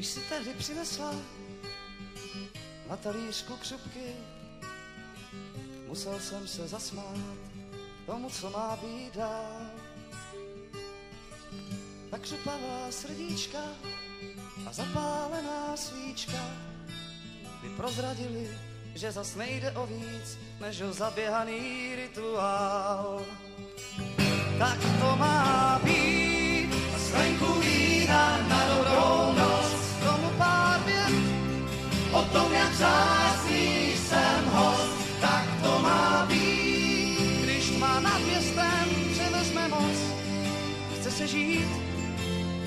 Když si tehdy přinesla na talířku křupky, musel jsem se zasmát tomu, co má být dál. Ta křupavá srdíčka a zapálená svíčka by prozradili, že zas nejde o víc, než o zaběhaný rituál. Tak to má převezme moc, chce se žít,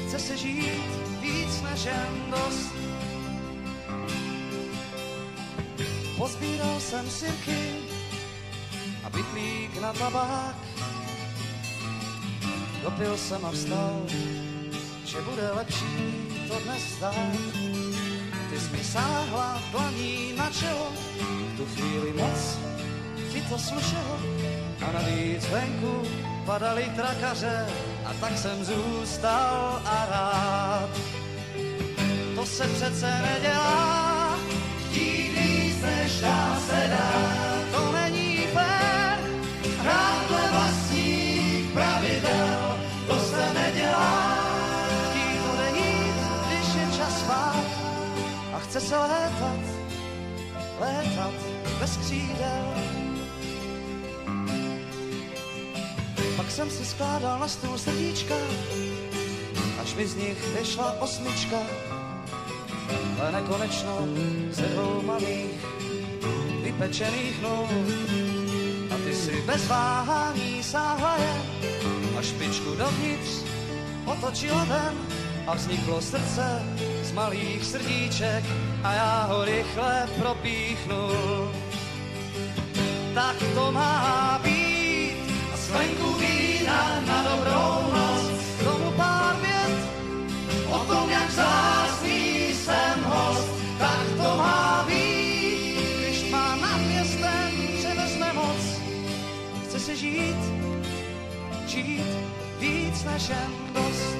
chce se žít víc než jen dost. Pozbíral jsem sirky a bytlík na tabák. Dopil jsem a vstal, že bude lepší to dnes zdát. Ty jsi mi sáhla dlaní na čelo, v tu chvíli moc ti to slušelo. A navíc venku padaly trakaře a tak jsem zůstal a rád. To se přece nedělá, chtít víc než dá se dá. To není fér, hrát dle vlastních pravidel, to se nedělá. Chtít odejít, když je čas spát a chce se létat, létat bez křídel. Jsem si skládal na stůl srdíčka, až mi z nich vyšla osmička, ale nekonečno ze dvou malých vypečených nul. A ty si bez váhání sáhla je a špičku dovnitř otočila ven a vzniklo srdce z malých srdíček a já ho rychle propíchnul. Tak to má být začít víc než jen dost.